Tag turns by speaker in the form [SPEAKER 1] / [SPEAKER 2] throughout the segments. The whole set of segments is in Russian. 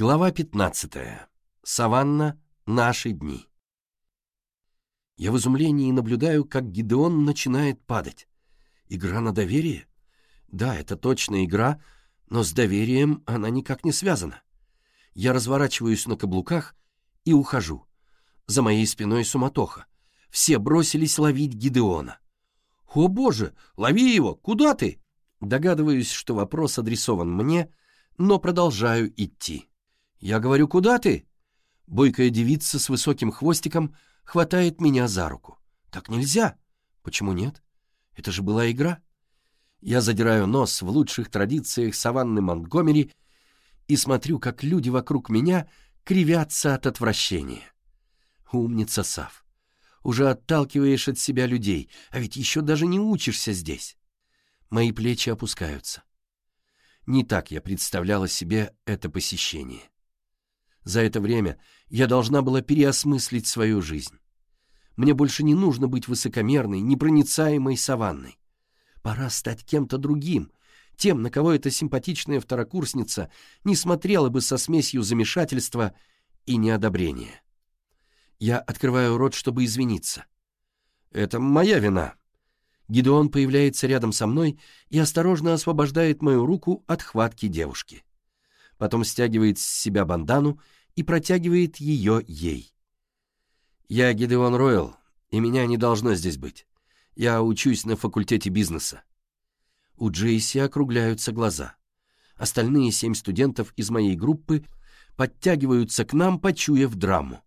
[SPEAKER 1] Глава 15. Саванна. Наши дни. Я в изумлении наблюдаю, как Гидеон начинает падать. Игра на доверие? Да, это точно игра, но с доверием она никак не связана. Я разворачиваюсь на каблуках и ухожу. За моей спиной суматоха. Все бросились ловить Гидеона. «О боже, лови его! Куда ты?» Догадываюсь, что вопрос адресован мне, но продолжаю идти. Я говорю, куда ты? Бойкая девица с высоким хвостиком хватает меня за руку. Так нельзя. Почему нет? Это же была игра. Я задираю нос в лучших традициях саванны Монтгомери и смотрю, как люди вокруг меня кривятся от отвращения. Умница, Сав. Уже отталкиваешь от себя людей, а ведь еще даже не учишься здесь. Мои плечи опускаются. Не так я представляла себе это посещение. За это время я должна была переосмыслить свою жизнь. Мне больше не нужно быть высокомерной, непроницаемой саванной. Пора стать кем-то другим, тем, на кого эта симпатичная второкурсница не смотрела бы со смесью замешательства и неодобрения. Я открываю рот, чтобы извиниться. «Это моя вина». Гидеон появляется рядом со мной и осторожно освобождает мою руку от хватки девушки. Потом стягивает с себя бандану и протягивает ее ей. «Я Гидеон Ройл, и меня не должно здесь быть. Я учусь на факультете бизнеса». У Джейси округляются глаза. Остальные семь студентов из моей группы подтягиваются к нам, почуяв драму.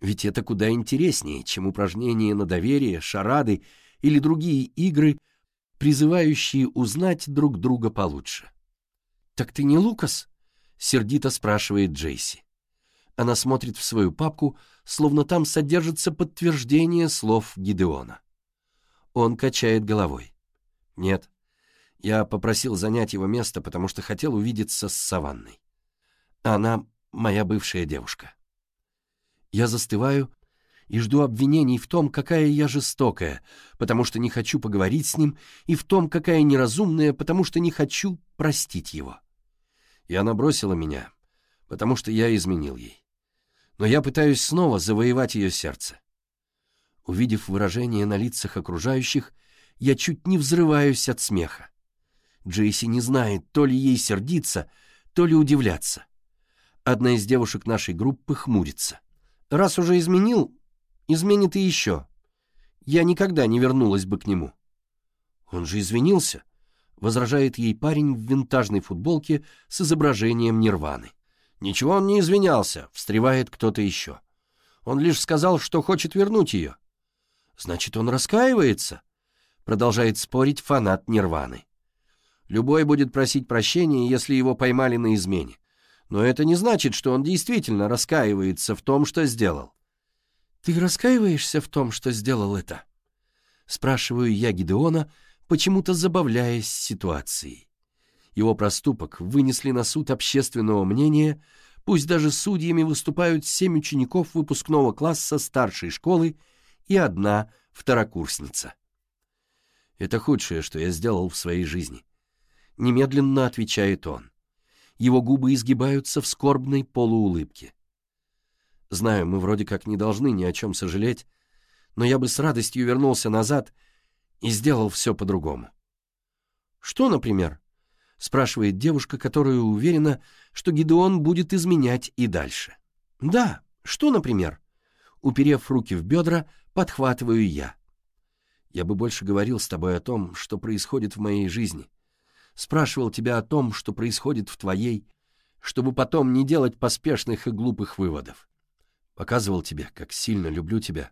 [SPEAKER 1] Ведь это куда интереснее, чем упражнения на доверие, шарады или другие игры, призывающие узнать друг друга получше. «Так ты не Лукас?» — сердито спрашивает Джейси. Она смотрит в свою папку, словно там содержится подтверждение слов Гидеона. Он качает головой. «Нет, я попросил занять его место, потому что хотел увидеться с Саванной. Она моя бывшая девушка». Я застываю и жду обвинений в том, какая я жестокая, потому что не хочу поговорить с ним, и в том, какая неразумная, потому что не хочу простить его. И она бросила меня, потому что я изменил ей но я пытаюсь снова завоевать ее сердце. Увидев выражение на лицах окружающих, я чуть не взрываюсь от смеха. Джейси не знает, то ли ей сердиться, то ли удивляться. Одна из девушек нашей группы хмурится. «Раз уже изменил, изменит и еще. Я никогда не вернулась бы к нему». «Он же извинился», — возражает ей парень в винтажной футболке с изображением нирваны. Ничего он не извинялся, встревает кто-то еще. Он лишь сказал, что хочет вернуть ее. Значит, он раскаивается? Продолжает спорить фанат Нирваны. Любой будет просить прощения, если его поймали на измене. Но это не значит, что он действительно раскаивается в том, что сделал. «Ты раскаиваешься в том, что сделал это?» Спрашиваю я Гидеона, почему-то забавляясь ситуацией. Его проступок вынесли на суд общественного мнения, пусть даже судьями выступают семь учеников выпускного класса старшей школы и одна второкурсница. «Это худшее, что я сделал в своей жизни», — немедленно отвечает он. Его губы изгибаются в скорбной полуулыбке. Знаю, мы вроде как не должны ни о чем сожалеть, но я бы с радостью вернулся назад и сделал все по-другому. «Что, например?» спрашивает девушка, которая уверена, что Гидеон будет изменять и дальше. «Да, что, например?» Уперев руки в бедра, подхватываю я. «Я бы больше говорил с тобой о том, что происходит в моей жизни. Спрашивал тебя о том, что происходит в твоей, чтобы потом не делать поспешных и глупых выводов. Показывал тебе, как сильно люблю тебя,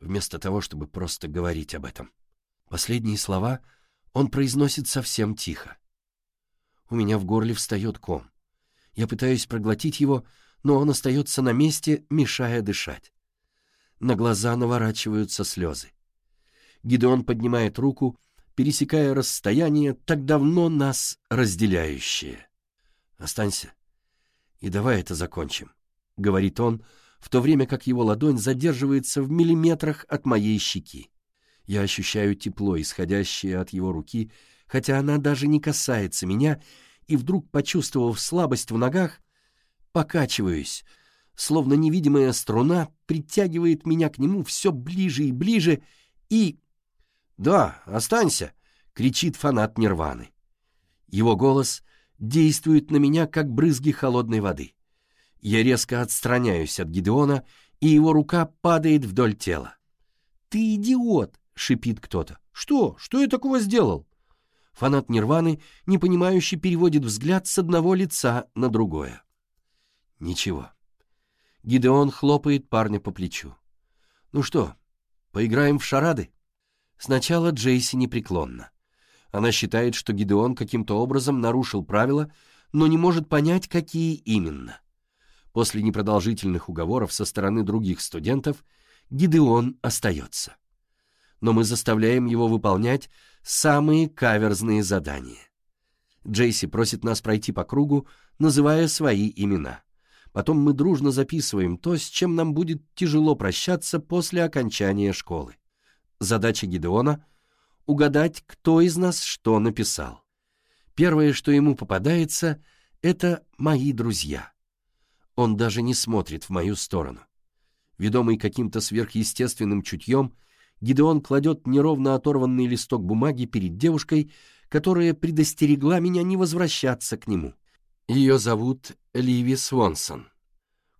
[SPEAKER 1] вместо того, чтобы просто говорить об этом». Последние слова он произносит совсем тихо. У меня в горле встает ком. Я пытаюсь проглотить его, но он остается на месте, мешая дышать. На глаза наворачиваются слезы. Гидеон поднимает руку, пересекая расстояние, так давно нас разделяющее. «Останься и давай это закончим», — говорит он, в то время как его ладонь задерживается в миллиметрах от моей щеки. Я ощущаю тепло, исходящее от его руки, хотя она даже не касается меня, и вдруг, почувствовав слабость в ногах, покачиваюсь, словно невидимая струна притягивает меня к нему все ближе и ближе, и... «Да, останься!» — кричит фанат Нирваны. Его голос действует на меня, как брызги холодной воды. Я резко отстраняюсь от Гидеона, и его рука падает вдоль тела. «Ты идиот!» — шипит кто-то. «Что? Что я такого сделал?» Фанат Нирваны, не понимающий, переводит взгляд с одного лица на другое. Ничего. Гидеон хлопает парня по плечу. Ну что, поиграем в шарады? Сначала Джейси непреклонна. Она считает, что Гидеон каким-то образом нарушил правила, но не может понять, какие именно. После непродолжительных уговоров со стороны других студентов Гидеон остается но мы заставляем его выполнять самые каверзные задания. Джейси просит нас пройти по кругу, называя свои имена. Потом мы дружно записываем то, с чем нам будет тяжело прощаться после окончания школы. Задача Гидеона — угадать, кто из нас что написал. Первое, что ему попадается, — это «мои друзья». Он даже не смотрит в мою сторону. Ведомый каким-то сверхъестественным чутьем — Гидеон кладет неровно оторванный листок бумаги перед девушкой, которая предостерегла меня не возвращаться к нему. Ее зовут Ливи Свонсон.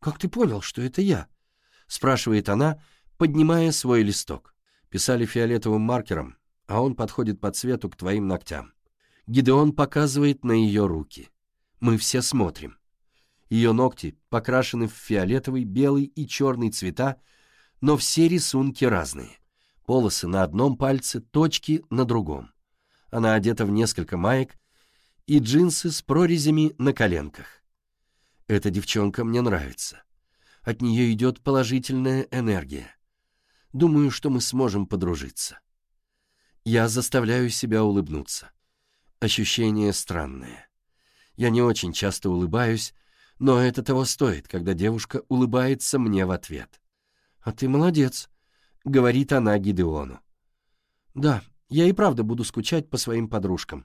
[SPEAKER 1] «Как ты понял, что это я?» — спрашивает она, поднимая свой листок. Писали фиолетовым маркером, а он подходит по цвету к твоим ногтям. Гидеон показывает на ее руки. Мы все смотрим. Ее ногти покрашены в фиолетовый, белый и черный цвета, но все рисунки разные полосы на одном пальце, точки на другом. Она одета в несколько маек и джинсы с прорезями на коленках. Эта девчонка мне нравится. От нее идет положительная энергия. Думаю, что мы сможем подружиться. Я заставляю себя улыбнуться. Ощущение странное. Я не очень часто улыбаюсь, но это того стоит, когда девушка улыбается мне в ответ. «А ты молодец», — говорит она Гидеону. «Да, я и правда буду скучать по своим подружкам.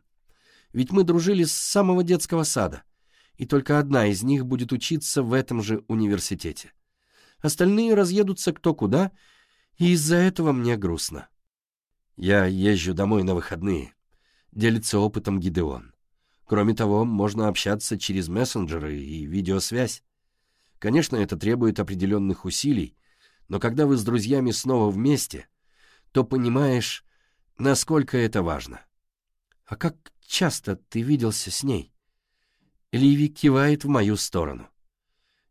[SPEAKER 1] Ведь мы дружили с самого детского сада, и только одна из них будет учиться в этом же университете. Остальные разъедутся кто куда, и из-за этого мне грустно». «Я езжу домой на выходные», — делится опытом Гидеон. «Кроме того, можно общаться через мессенджеры и видеосвязь. Конечно, это требует определенных усилий, но когда вы с друзьями снова вместе, то понимаешь, насколько это важно. А как часто ты виделся с ней? Ливи кивает в мою сторону.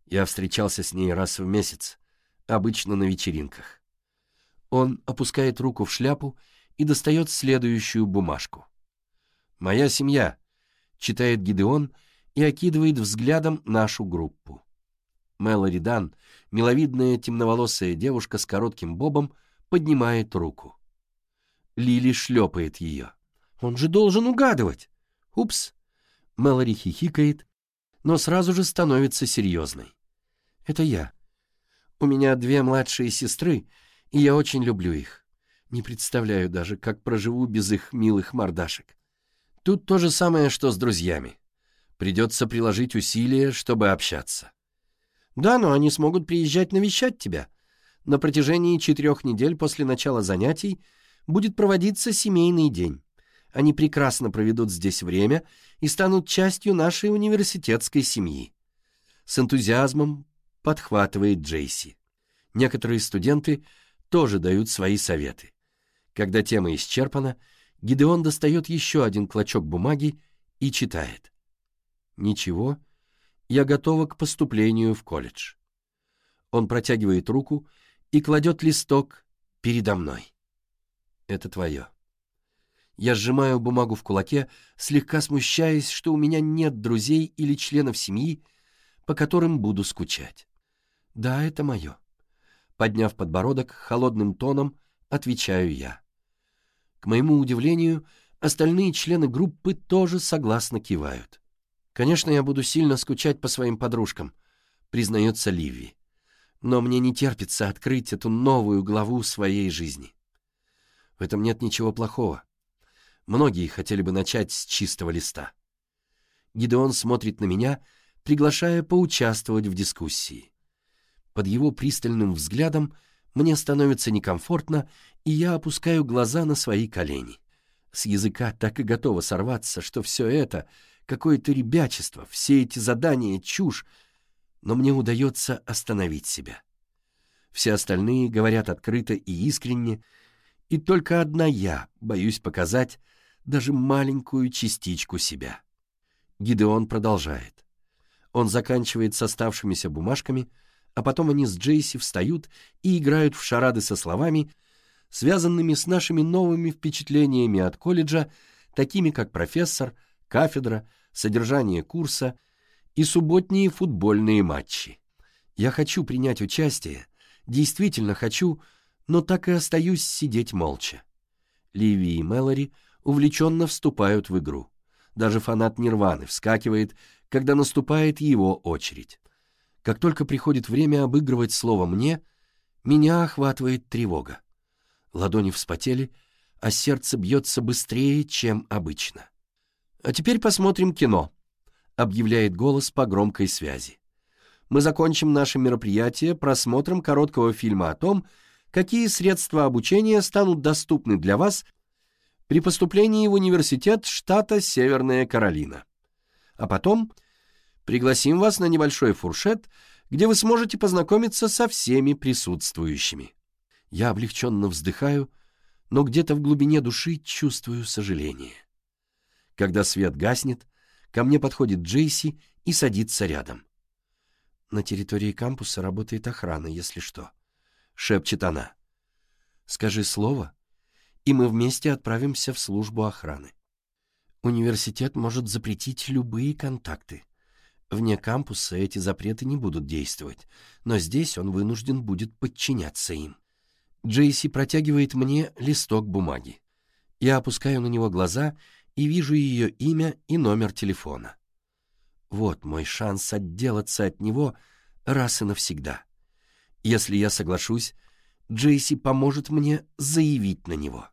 [SPEAKER 1] Я встречался с ней раз в месяц, обычно на вечеринках. Он опускает руку в шляпу и достает следующую бумажку. «Моя семья», — читает Гидеон и окидывает взглядом нашу группу. Мэлори Дан миловидная темноволосая девушка с коротким бобом поднимает руку. Лили шлепает ее. «Он же должен угадывать!» «Упс!» Мэлори хихикает, но сразу же становится серьезной. «Это я. У меня две младшие сестры, и я очень люблю их. Не представляю даже, как проживу без их милых мордашек. Тут то же самое, что с друзьями. Придется приложить усилия, чтобы общаться. Да, но они смогут приезжать навещать тебя. На протяжении четырех недель после начала занятий будет проводиться семейный день. Они прекрасно проведут здесь время и станут частью нашей университетской семьи. С энтузиазмом подхватывает Джейси. Некоторые студенты тоже дают свои советы. Когда тема исчерпана, Гидеон достает еще один клочок бумаги и читает. Ничего я готова к поступлению в колледж. Он протягивает руку и кладет листок передо мной. Это твое. Я сжимаю бумагу в кулаке, слегка смущаясь, что у меня нет друзей или членов семьи, по которым буду скучать. Да, это мое. Подняв подбородок, холодным тоном отвечаю я. К моему удивлению, остальные члены группы тоже согласно кивают. Конечно, я буду сильно скучать по своим подружкам, признается Ливи. Но мне не терпится открыть эту новую главу своей жизни. В этом нет ничего плохого. Многие хотели бы начать с чистого листа. Гидеон смотрит на меня, приглашая поучаствовать в дискуссии. Под его пристальным взглядом мне становится некомфортно, и я опускаю глаза на свои колени. С языка так и готово сорваться, что все это — какое-то ребячество, все эти задания, чушь, но мне удается остановить себя. Все остальные говорят открыто и искренне, и только одна я боюсь показать даже маленькую частичку себя. Гидеон продолжает. Он заканчивает с оставшимися бумажками, а потом они с Джейси встают и играют в шарады со словами, связанными с нашими новыми впечатлениями от колледжа, такими как профессор — кафедра, содержание курса и субботние футбольные матчи. Я хочу принять участие, действительно хочу, но так и остаюсь сидеть молча. Ливи и Мэлори увлеченно вступают в игру. Даже фанат Нирваны вскакивает, когда наступает его очередь. Как только приходит время обыгрывать слово «мне», меня охватывает тревога. Ладони вспотели, а сердце бьется быстрее, чем обычно. «А теперь посмотрим кино», — объявляет голос по громкой связи. «Мы закончим наше мероприятие просмотром короткого фильма о том, какие средства обучения станут доступны для вас при поступлении в университет штата Северная Каролина. А потом пригласим вас на небольшой фуршет, где вы сможете познакомиться со всеми присутствующими. Я облегченно вздыхаю, но где-то в глубине души чувствую сожаление. Когда свет гаснет, ко мне подходит Джейси и садится рядом. «На территории кампуса работает охрана, если что», — шепчет она. «Скажи слово, и мы вместе отправимся в службу охраны. Университет может запретить любые контакты. Вне кампуса эти запреты не будут действовать, но здесь он вынужден будет подчиняться им». Джейси протягивает мне листок бумаги. Я опускаю на него глаза и вижу ее имя и номер телефона. Вот мой шанс отделаться от него раз и навсегда. Если я соглашусь, Джейси поможет мне заявить на него.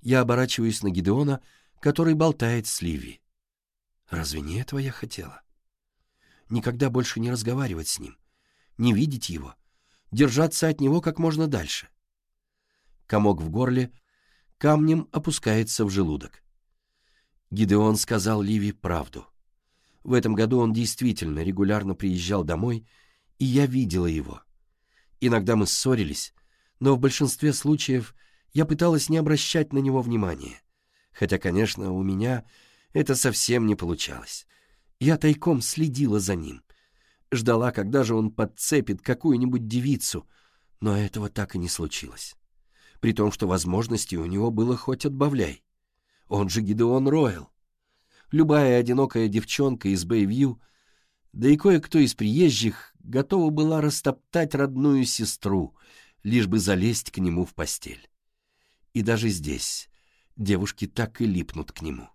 [SPEAKER 1] Я оборачиваюсь на Гидеона, который болтает с Ливи. Разве не этого я хотела? Никогда больше не разговаривать с ним, не видеть его, держаться от него как можно дальше. Комок в горле камнем опускается в желудок. Гидеон сказал Ливи правду. В этом году он действительно регулярно приезжал домой, и я видела его. Иногда мы ссорились, но в большинстве случаев я пыталась не обращать на него внимания. Хотя, конечно, у меня это совсем не получалось. Я тайком следила за ним. Ждала, когда же он подцепит какую-нибудь девицу, но этого так и не случилось. При том, что возможностей у него было хоть отбавляй. Он же Гидеон Ройл. Любая одинокая девчонка из Бэйвью, да и кое-кто из приезжих, готова была растоптать родную сестру, лишь бы залезть к нему в постель. И даже здесь девушки так и липнут к нему.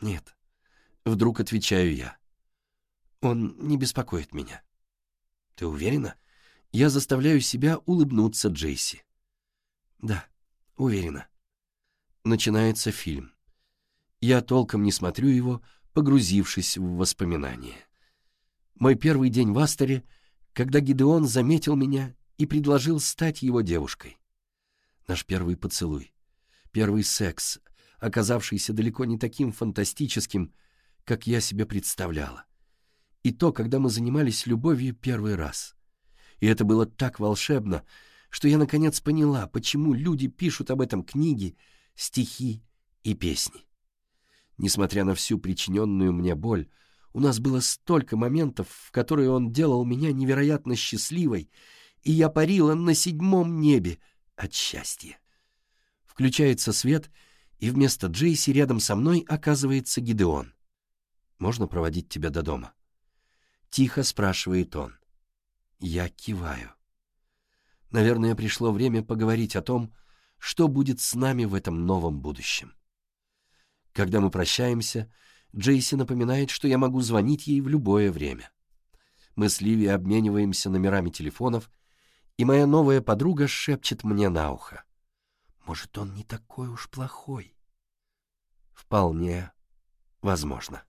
[SPEAKER 1] «Нет», — вдруг отвечаю я. «Он не беспокоит меня». «Ты уверена?» Я заставляю себя улыбнуться Джейси. «Да, уверена начинается фильм. Я толком не смотрю его, погрузившись в воспоминания. Мой первый день в Астере, когда Гидеон заметил меня и предложил стать его девушкой. Наш первый поцелуй, первый секс, оказавшийся далеко не таким фантастическим, как я себе представляла. И то, когда мы занимались любовью первый раз. И это было так волшебно, что я наконец поняла, почему люди пишут об этом книги стихи и песни. Несмотря на всю причиненную мне боль, у нас было столько моментов, в которые он делал меня невероятно счастливой, и я парила на седьмом небе от счастья. Включается свет, и вместо Джейси рядом со мной оказывается Гидеон. «Можно проводить тебя до дома?» Тихо спрашивает он. Я киваю. Наверное, пришло время поговорить о том, что будет с нами в этом новом будущем. Когда мы прощаемся, Джейси напоминает, что я могу звонить ей в любое время. Мы с Ливи обмениваемся номерами телефонов, и моя новая подруга шепчет мне на ухо. «Может, он не такой уж плохой?» «Вполне возможно».